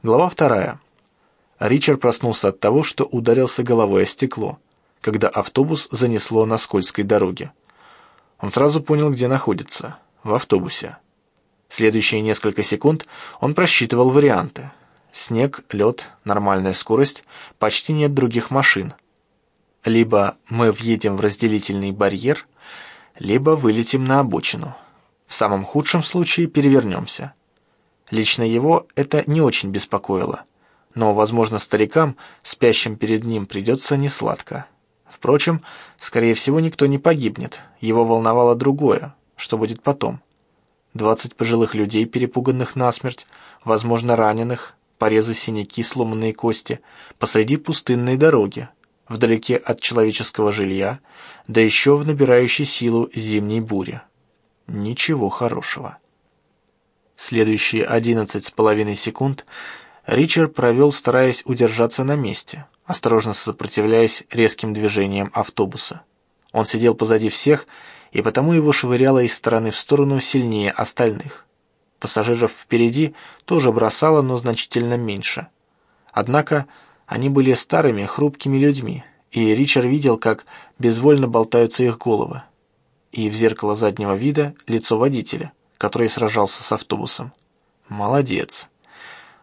Глава вторая. Ричард проснулся от того, что ударился головой о стекло, когда автобус занесло на скользкой дороге. Он сразу понял, где находится. В автобусе. Следующие несколько секунд он просчитывал варианты. Снег, лед, нормальная скорость, почти нет других машин. Либо мы въедем в разделительный барьер, либо вылетим на обочину. В самом худшем случае перевернемся. Лично его это не очень беспокоило. Но, возможно, старикам, спящим перед ним, придется несладко. Впрочем, скорее всего, никто не погибнет. Его волновало другое. Что будет потом? Двадцать пожилых людей, перепуганных насмерть, возможно, раненых, порезы, синяки, сломанные кости, посреди пустынной дороги, вдалеке от человеческого жилья, да еще в набирающей силу зимней буре. Ничего хорошего. Следующие одиннадцать с половиной секунд Ричард провел, стараясь удержаться на месте, осторожно сопротивляясь резким движениям автобуса. Он сидел позади всех, и потому его швыряло из стороны в сторону сильнее остальных. Пассажиров впереди тоже бросало, но значительно меньше. Однако они были старыми, хрупкими людьми, и Ричард видел, как безвольно болтаются их головы. И в зеркало заднего вида лицо водителя который сражался с автобусом. Молодец.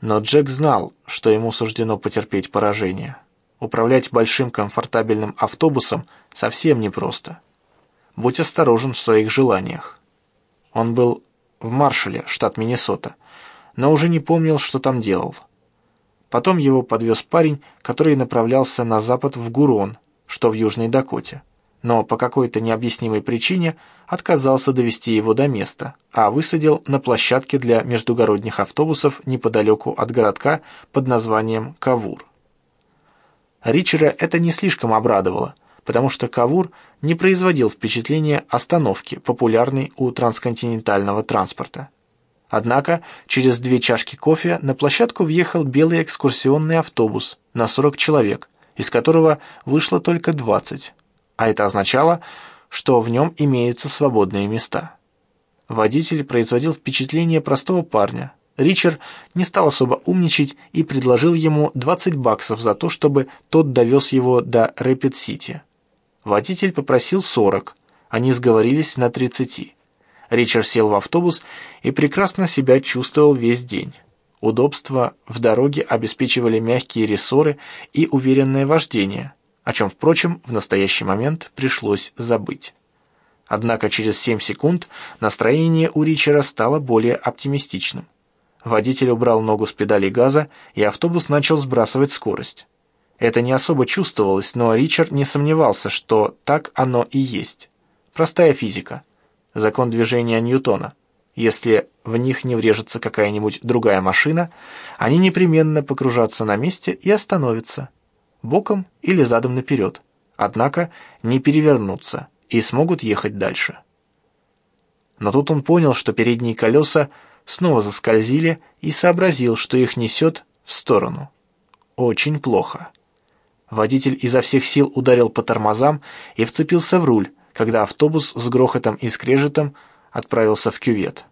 Но Джек знал, что ему суждено потерпеть поражение. Управлять большим комфортабельным автобусом совсем непросто. Будь осторожен в своих желаниях. Он был в Маршале, штат Миннесота, но уже не помнил, что там делал. Потом его подвез парень, который направлялся на запад в Гурон, что в Южной Дакоте но по какой-то необъяснимой причине отказался довести его до места, а высадил на площадке для междугородних автобусов неподалеку от городка под названием Кавур. Ричера это не слишком обрадовало, потому что Кавур не производил впечатления остановки, популярной у трансконтинентального транспорта. Однако через две чашки кофе на площадку въехал белый экскурсионный автобус на 40 человек, из которого вышло только 20, а это означало, что в нем имеются свободные места. Водитель производил впечатление простого парня. Ричер не стал особо умничать и предложил ему 20 баксов за то, чтобы тот довез его до Рэпид-Сити. Водитель попросил 40, они сговорились на 30. Ричард сел в автобус и прекрасно себя чувствовал весь день. Удобства в дороге обеспечивали мягкие рессоры и уверенное вождение – о чем, впрочем, в настоящий момент пришлось забыть. Однако через 7 секунд настроение у Ричера стало более оптимистичным. Водитель убрал ногу с педали газа, и автобус начал сбрасывать скорость. Это не особо чувствовалось, но Ричард не сомневался, что так оно и есть. Простая физика. Закон движения Ньютона. Если в них не врежется какая-нибудь другая машина, они непременно покружатся на месте и остановятся боком или задом наперед, однако не перевернуться и смогут ехать дальше. Но тут он понял, что передние колеса снова заскользили и сообразил, что их несет в сторону. Очень плохо. Водитель изо всех сил ударил по тормозам и вцепился в руль, когда автобус с грохотом и скрежетом отправился в кювет.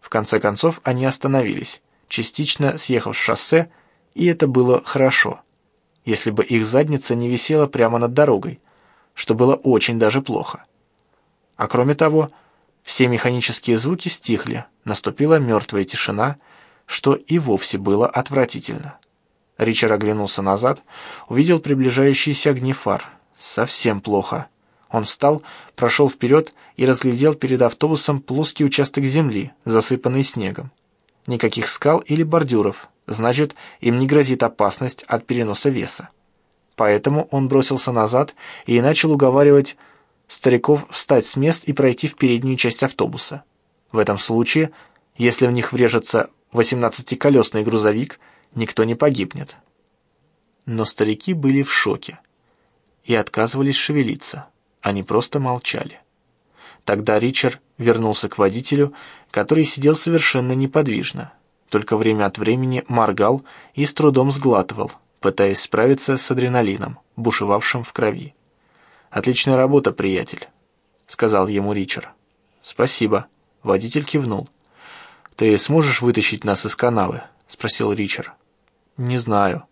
В конце концов они остановились, частично съехав с шоссе, и это было хорошо если бы их задница не висела прямо над дорогой, что было очень даже плохо. А кроме того, все механические звуки стихли, наступила мертвая тишина, что и вовсе было отвратительно. Ричард оглянулся назад, увидел приближающиеся огни фар. Совсем плохо. Он встал, прошел вперед и разглядел перед автобусом плоский участок земли, засыпанный снегом. Никаких скал или бордюров, значит, им не грозит опасность от переноса веса. Поэтому он бросился назад и начал уговаривать стариков встать с мест и пройти в переднюю часть автобуса. В этом случае, если в них врежется 18-колесный грузовик, никто не погибнет. Но старики были в шоке и отказывались шевелиться, они просто молчали. Тогда Ричард вернулся к водителю, который сидел совершенно неподвижно только время от времени моргал и с трудом сглатывал, пытаясь справиться с адреналином, бушевавшим в крови. «Отличная работа, приятель», — сказал ему Ричард. «Спасибо», — водитель кивнул. «Ты сможешь вытащить нас из канавы?» — спросил Ричард. Не знаю.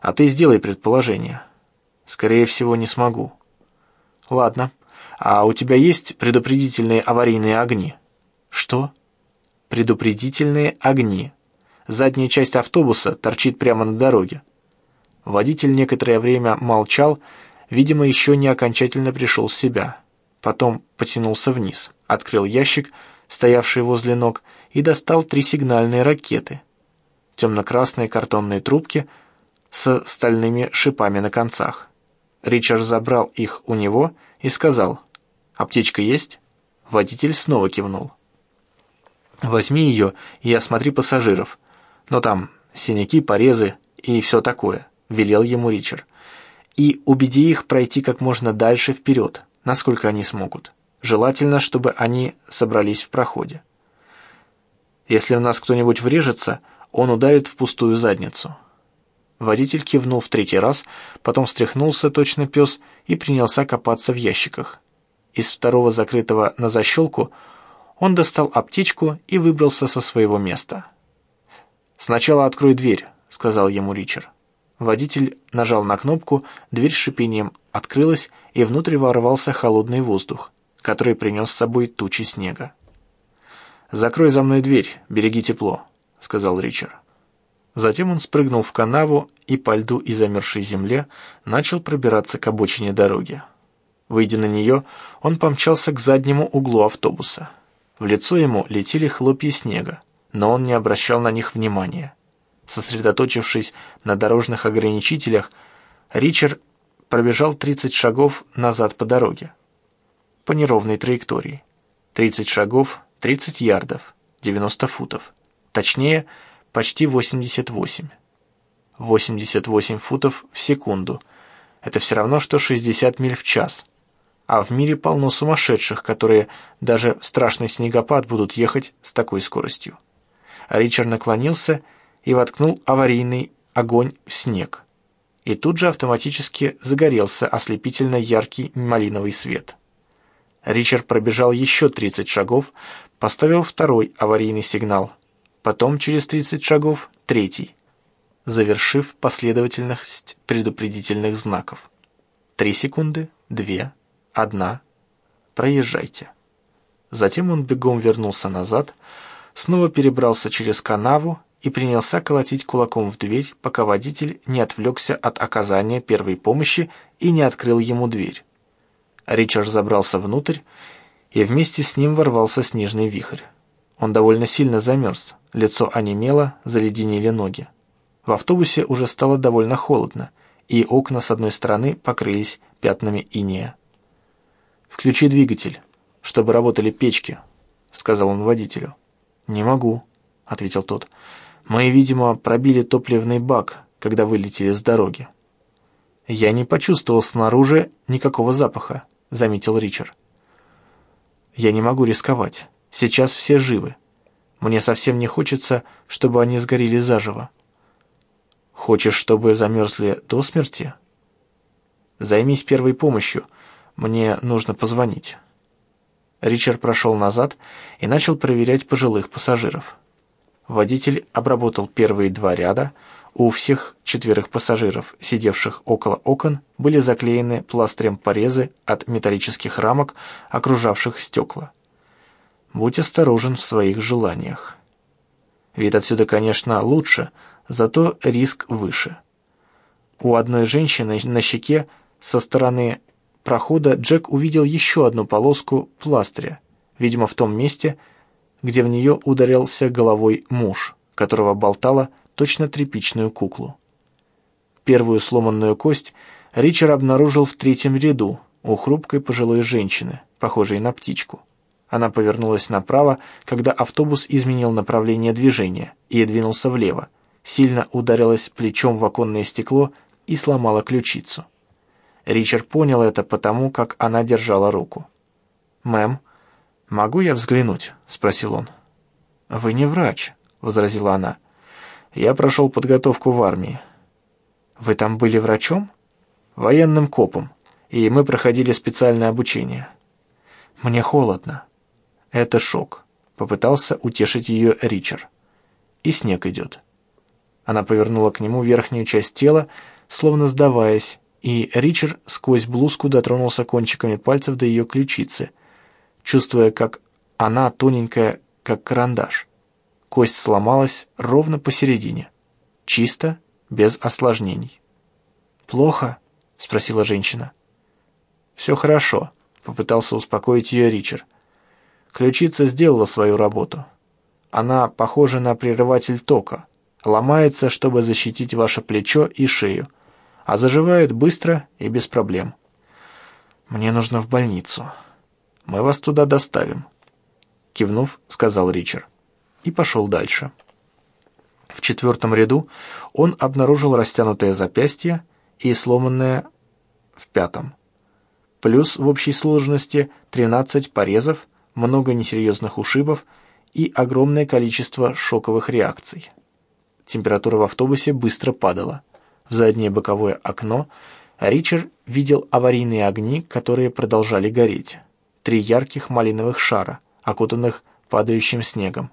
А ты сделай предположение. Скорее всего, не смогу. Ладно. А у тебя есть предупредительные аварийные огни? Что? Предупредительные огни. Задняя часть автобуса торчит прямо на дороге. Водитель некоторое время молчал, видимо, еще не окончательно пришел в себя. Потом потянулся вниз, открыл ящик, стоявший возле ног, и достал три сигнальные ракеты. Темно-красные картонные трубки с стальными шипами на концах. Ричард забрал их у него и сказал, «Аптечка есть?» Водитель снова кивнул. «Возьми ее и осмотри пассажиров. Но там синяки, порезы и все такое», — велел ему Ричард. «И убеди их пройти как можно дальше вперед, насколько они смогут. Желательно, чтобы они собрались в проходе. Если в нас кто-нибудь врежется, он ударит в пустую задницу». Водитель кивнул в третий раз, потом встряхнулся, точно пес, и принялся копаться в ящиках. Из второго закрытого на защелку он достал аптечку и выбрался со своего места. «Сначала открой дверь», — сказал ему Ричард. Водитель нажал на кнопку, дверь с шипением открылась, и внутрь ворвался холодный воздух, который принес с собой тучи снега. «Закрой за мной дверь, береги тепло», — сказал Ричард. Затем он спрыгнул в канаву и по льду и замерзшей земле начал пробираться к обочине дороги. Выйдя на нее, он помчался к заднему углу автобуса. В лицо ему летели хлопья снега, но он не обращал на них внимания. Сосредоточившись на дорожных ограничителях, Ричард пробежал 30 шагов назад по дороге. По неровной траектории. 30 шагов, 30 ярдов, 90 футов. Точнее, почти 88. 88 футов в секунду. Это все равно, что 60 миль в час. А в мире полно сумасшедших, которые даже в страшный снегопад будут ехать с такой скоростью. Ричард наклонился и воткнул аварийный огонь в снег. И тут же автоматически загорелся ослепительно яркий малиновый свет. Ричард пробежал еще 30 шагов, поставил второй аварийный сигнал – потом через 30 шагов третий, завершив последовательность предупредительных знаков. Три секунды, две, одна. Проезжайте. Затем он бегом вернулся назад, снова перебрался через канаву и принялся колотить кулаком в дверь, пока водитель не отвлекся от оказания первой помощи и не открыл ему дверь. Ричард забрался внутрь, и вместе с ним ворвался снежный вихрь. Он довольно сильно замерз, лицо онемело, заледенели ноги. В автобусе уже стало довольно холодно, и окна с одной стороны покрылись пятнами инея. «Включи двигатель, чтобы работали печки», — сказал он водителю. «Не могу», — ответил тот. «Мы, видимо, пробили топливный бак, когда вылетели с дороги». «Я не почувствовал снаружи никакого запаха», — заметил Ричард. «Я не могу рисковать. Сейчас все живы. Мне совсем не хочется, чтобы они сгорели заживо. Хочешь, чтобы замерзли до смерти? Займись первой помощью. Мне нужно позвонить. Ричард прошел назад и начал проверять пожилых пассажиров. Водитель обработал первые два ряда. У всех четверых пассажиров, сидевших около окон, были заклеены пластырем порезы от металлических рамок, окружавших стекла. Будь осторожен в своих желаниях. Вид отсюда, конечно, лучше, зато риск выше. У одной женщины на щеке со стороны прохода Джек увидел еще одну полоску пластыря, видимо, в том месте, где в нее ударился головой муж, которого болтала точно тряпичную куклу. Первую сломанную кость Ричард обнаружил в третьем ряду у хрупкой пожилой женщины, похожей на птичку. Она повернулась направо, когда автобус изменил направление движения и двинулся влево, сильно ударилась плечом в оконное стекло и сломала ключицу. Ричард понял это потому, как она держала руку. «Мэм, могу я взглянуть?» — спросил он. «Вы не врач», — возразила она. «Я прошел подготовку в армии». «Вы там были врачом?» «Военным копом, и мы проходили специальное обучение». «Мне холодно», «Это шок», — попытался утешить ее Ричард. «И снег идет». Она повернула к нему верхнюю часть тела, словно сдаваясь, и Ричард сквозь блузку дотронулся кончиками пальцев до ее ключицы, чувствуя, как она тоненькая, как карандаш. Кость сломалась ровно посередине, чисто, без осложнений. «Плохо?» — спросила женщина. «Все хорошо», — попытался успокоить ее Ричард. Ключица сделала свою работу. Она похожа на прерыватель тока, ломается, чтобы защитить ваше плечо и шею, а заживает быстро и без проблем. «Мне нужно в больницу. Мы вас туда доставим», — кивнув, сказал Ричард. И пошел дальше. В четвертом ряду он обнаружил растянутое запястье и сломанное в пятом. Плюс в общей сложности 13 порезов, много несерьезных ушибов и огромное количество шоковых реакций. Температура в автобусе быстро падала. В заднее боковое окно Ричард видел аварийные огни, которые продолжали гореть. Три ярких малиновых шара, окутанных падающим снегом.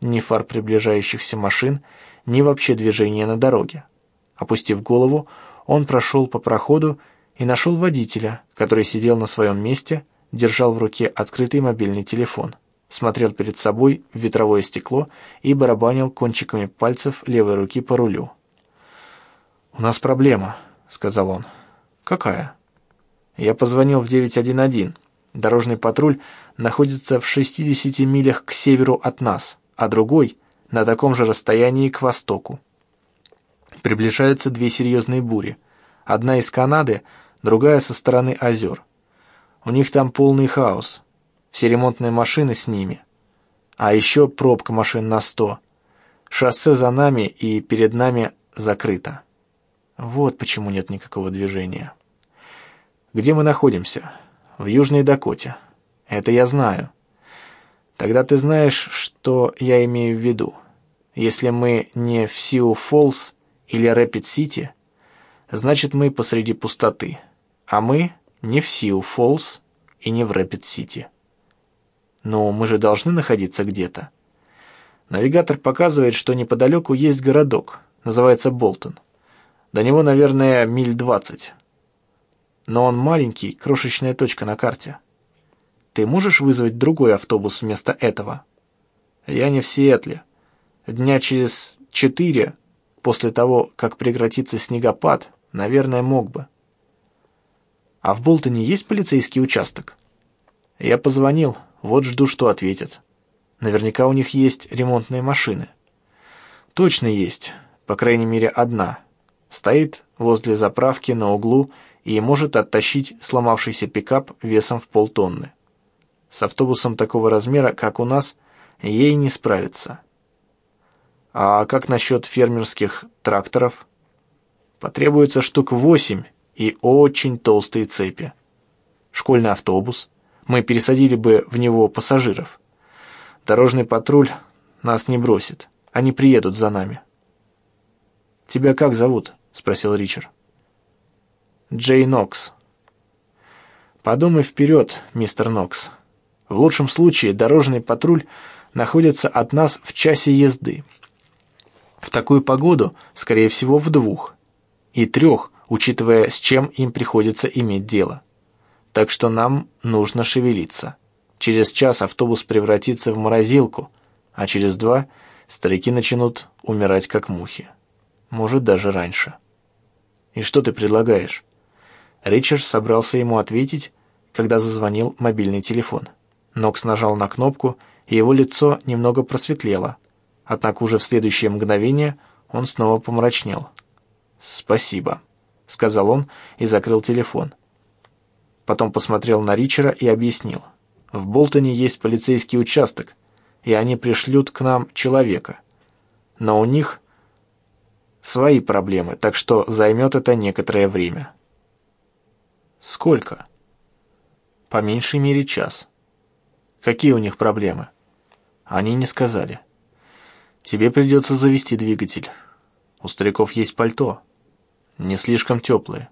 Ни фар приближающихся машин, ни вообще движения на дороге. Опустив голову, он прошел по проходу и нашел водителя, который сидел на своем месте, держал в руке открытый мобильный телефон смотрел перед собой в ветровое стекло и барабанил кончиками пальцев левой руки по рулю. «У нас проблема», — сказал он. «Какая?» «Я позвонил в 911. Дорожный патруль находится в 60 милях к северу от нас, а другой — на таком же расстоянии к востоку. Приближаются две серьезные бури. Одна из Канады, другая со стороны озер. У них там полный хаос все ремонтные машины с ними. А еще пробка машин на сто. Шоссе за нами и перед нами закрыто. Вот почему нет никакого движения. Где мы находимся? В Южной Дакоте. Это я знаю. Тогда ты знаешь, что я имею в виду. Если мы не в Сиу Фоллс или Рэпид-Сити, значит мы посреди пустоты. А мы не в Сиу Фоллс и не в Рэпид-Сити. Но мы же должны находиться где-то. Навигатор показывает, что неподалеку есть городок, называется Болтон. До него, наверное, миль двадцать. Но он маленький, крошечная точка на карте. Ты можешь вызвать другой автобус вместо этого? Я не в Сиэтле. Дня через четыре, после того, как прекратится снегопад, наверное, мог бы. А в Болтоне есть полицейский участок? Я позвонил, вот жду, что ответят. Наверняка у них есть ремонтные машины. Точно есть, по крайней мере одна. Стоит возле заправки на углу и может оттащить сломавшийся пикап весом в полтонны. С автобусом такого размера, как у нас, ей не справиться. А как насчет фермерских тракторов? Потребуется штук восемь и очень толстые цепи. Школьный автобус – мы пересадили бы в него пассажиров. Дорожный патруль нас не бросит. Они приедут за нами. «Тебя как зовут?» — спросил Ричард. «Джей Нокс». «Подумай вперед, мистер Нокс. В лучшем случае дорожный патруль находится от нас в часе езды. В такую погоду, скорее всего, в двух. И трех, учитывая, с чем им приходится иметь дело так что нам нужно шевелиться. Через час автобус превратится в морозилку, а через два старики начнут умирать как мухи. Может, даже раньше. И что ты предлагаешь? Ричард собрался ему ответить, когда зазвонил мобильный телефон. Нокс нажал на кнопку, и его лицо немного просветлело. Однако уже в следующее мгновение он снова помрачнел. «Спасибо», — сказал он и закрыл телефон. Потом посмотрел на Ричера и объяснил. «В Болтоне есть полицейский участок, и они пришлют к нам человека. Но у них свои проблемы, так что займет это некоторое время». «Сколько?» «По меньшей мере час». «Какие у них проблемы?» «Они не сказали». «Тебе придется завести двигатель. У стариков есть пальто. Не слишком теплое.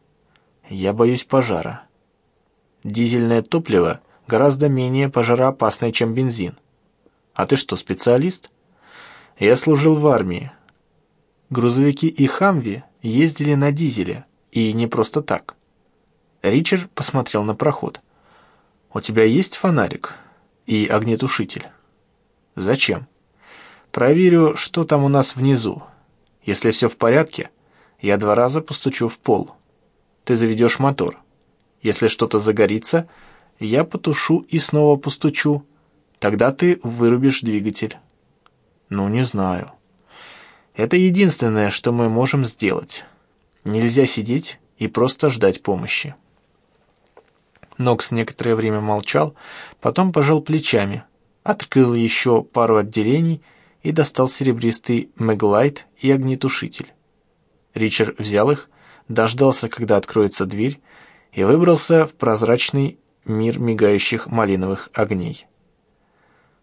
Я боюсь пожара». Дизельное топливо гораздо менее пожароопасное, чем бензин. А ты что, специалист? Я служил в армии. Грузовики и хамви ездили на дизеле, и не просто так. Ричард посмотрел на проход. «У тебя есть фонарик и огнетушитель?» «Зачем?» «Проверю, что там у нас внизу. Если все в порядке, я два раза постучу в пол. Ты заведешь мотор. Если что-то загорится, я потушу и снова постучу. Тогда ты вырубишь двигатель». «Ну, не знаю». «Это единственное, что мы можем сделать. Нельзя сидеть и просто ждать помощи». Нокс некоторое время молчал, потом пожал плечами, открыл еще пару отделений и достал серебристый меглайт и огнетушитель. Ричард взял их, дождался, когда откроется дверь, и выбрался в прозрачный мир мигающих малиновых огней.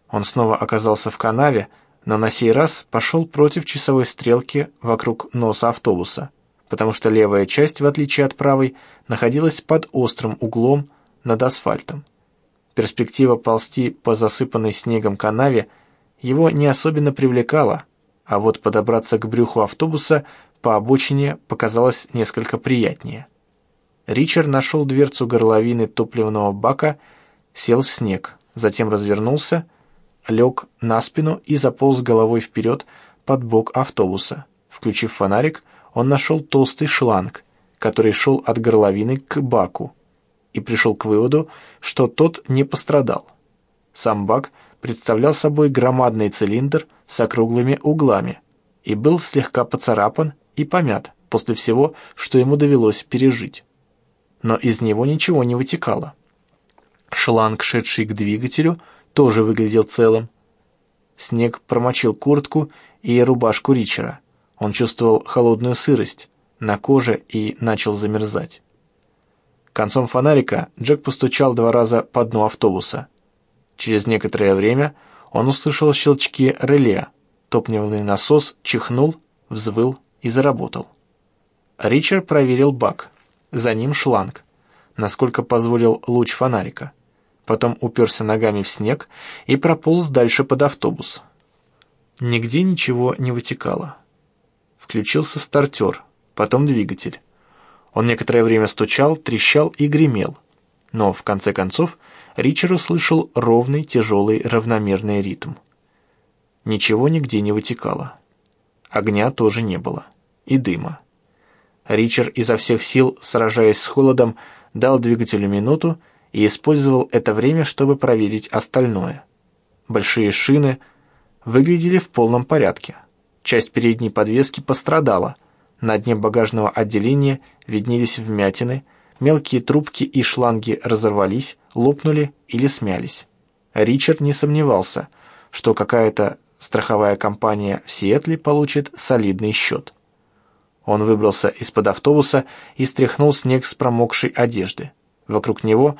Он снова оказался в канаве, но на сей раз пошел против часовой стрелки вокруг носа автобуса, потому что левая часть, в отличие от правой, находилась под острым углом над асфальтом. Перспектива ползти по засыпанной снегом канаве его не особенно привлекала, а вот подобраться к брюху автобуса по обочине показалось несколько приятнее. Ричард нашел дверцу горловины топливного бака, сел в снег, затем развернулся, лег на спину и заполз головой вперед под бок автобуса. Включив фонарик, он нашел толстый шланг, который шел от горловины к баку и пришел к выводу, что тот не пострадал. Сам бак представлял собой громадный цилиндр с округлыми углами и был слегка поцарапан и помят после всего, что ему довелось пережить. Но из него ничего не вытекало. Шланг, шедший к двигателю, тоже выглядел целым. Снег промочил куртку и рубашку Ричера. Он чувствовал холодную сырость на коже и начал замерзать. Концом фонарика Джек постучал два раза по дну автобуса. Через некоторое время он услышал щелчки реле. Топливный насос чихнул, взвыл и заработал. Ричард проверил бак. За ним шланг, насколько позволил луч фонарика. Потом уперся ногами в снег и прополз дальше под автобус. Нигде ничего не вытекало. Включился стартер, потом двигатель. Он некоторое время стучал, трещал и гремел. Но, в конце концов, Ричард услышал ровный, тяжелый, равномерный ритм. Ничего нигде не вытекало. Огня тоже не было. И дыма. Ричард изо всех сил, сражаясь с холодом, дал двигателю минуту и использовал это время, чтобы проверить остальное. Большие шины выглядели в полном порядке. Часть передней подвески пострадала – на дне багажного отделения виднелись вмятины, мелкие трубки и шланги разорвались, лопнули или смялись. Ричард не сомневался, что какая-то страховая компания в Сиэтле получит солидный счет. Он выбрался из-под автобуса и стряхнул снег с промокшей одежды. Вокруг него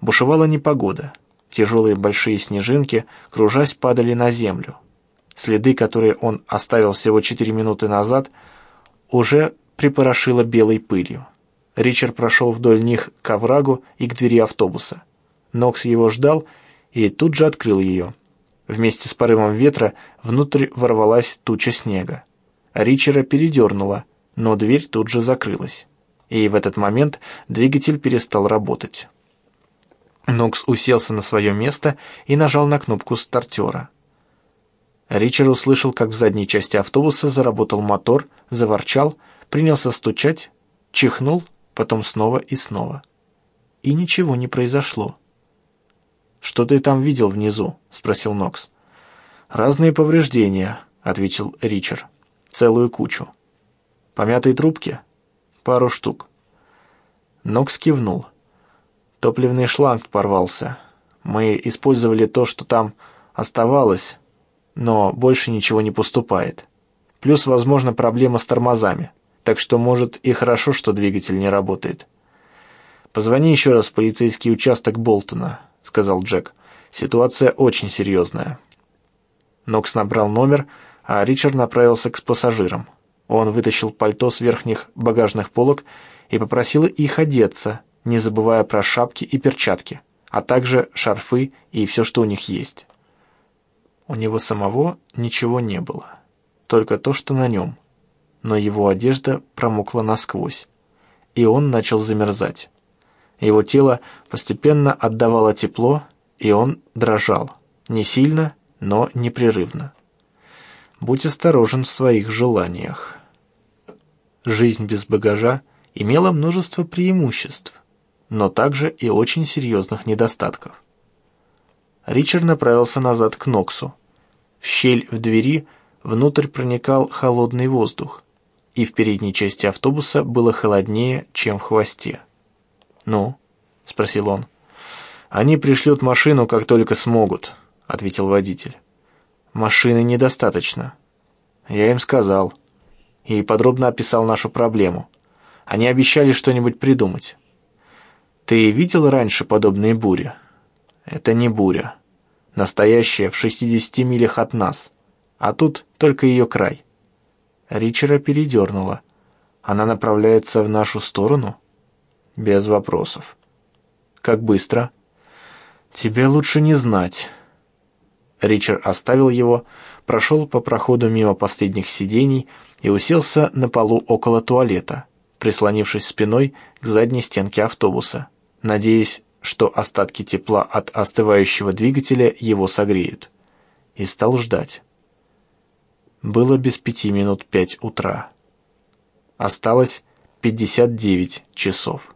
бушевала непогода. Тяжелые большие снежинки, кружась, падали на землю. Следы, которые он оставил всего четыре минуты назад, уже припорошило белой пылью. Ричард прошел вдоль них к оврагу и к двери автобуса. Нокс его ждал и тут же открыл ее. Вместе с порывом ветра внутрь ворвалась туча снега. Ричера передернула, но дверь тут же закрылась. И в этот момент двигатель перестал работать. Нокс уселся на свое место и нажал на кнопку стартера. Ричард услышал, как в задней части автобуса заработал мотор, заворчал, принялся стучать, чихнул, потом снова и снова. И ничего не произошло. «Что ты там видел внизу?» — спросил Нокс. «Разные повреждения», — ответил Ричард. «Целую кучу». «Помятые трубки?» «Пару штук». Нокс кивнул. «Топливный шланг порвался. Мы использовали то, что там оставалось, но больше ничего не поступает. Плюс, возможно, проблема с тормозами, так что, может, и хорошо, что двигатель не работает. «Позвони еще раз в полицейский участок Болтона», — сказал Джек. «Ситуация очень серьезная». Нокс набрал номер, а Ричард направился к пассажирам. Он вытащил пальто с верхних багажных полок и попросил их одеться, не забывая про шапки и перчатки, а также шарфы и все, что у них есть. У него самого ничего не было, только то, что на нем. но его одежда промокла насквозь, и он начал замерзать. Его тело постепенно отдавало тепло, и он дрожал. Не сильно, но непрерывно. Будь осторожен в своих желаниях. Жизнь без багажа имела множество преимуществ, но также и очень серьезных недостатков. Ричард направился назад к Ноксу. В щель в двери внутрь проникал холодный воздух, и в передней части автобуса было холоднее, чем в хвосте. «Ну?» — спросил он. «Они пришлют машину, как только смогут», — ответил водитель. «Машины недостаточно». Я им сказал. И подробно описал нашу проблему. Они обещали что-нибудь придумать. Ты видел раньше подобные бури? Это не буря. Настоящая в 60 милях от нас. А тут только ее край. Ричера передернула. Она направляется в нашу сторону? Без вопросов. Как быстро? Тебе лучше не знать. Ричард оставил его, прошел по проходу мимо последних сидений и уселся на полу около туалета, прислонившись спиной к задней стенке автобуса, надеясь, что остатки тепла от остывающего двигателя его согреют. И стал ждать. Было без пяти минут пять утра. Осталось 59 часов.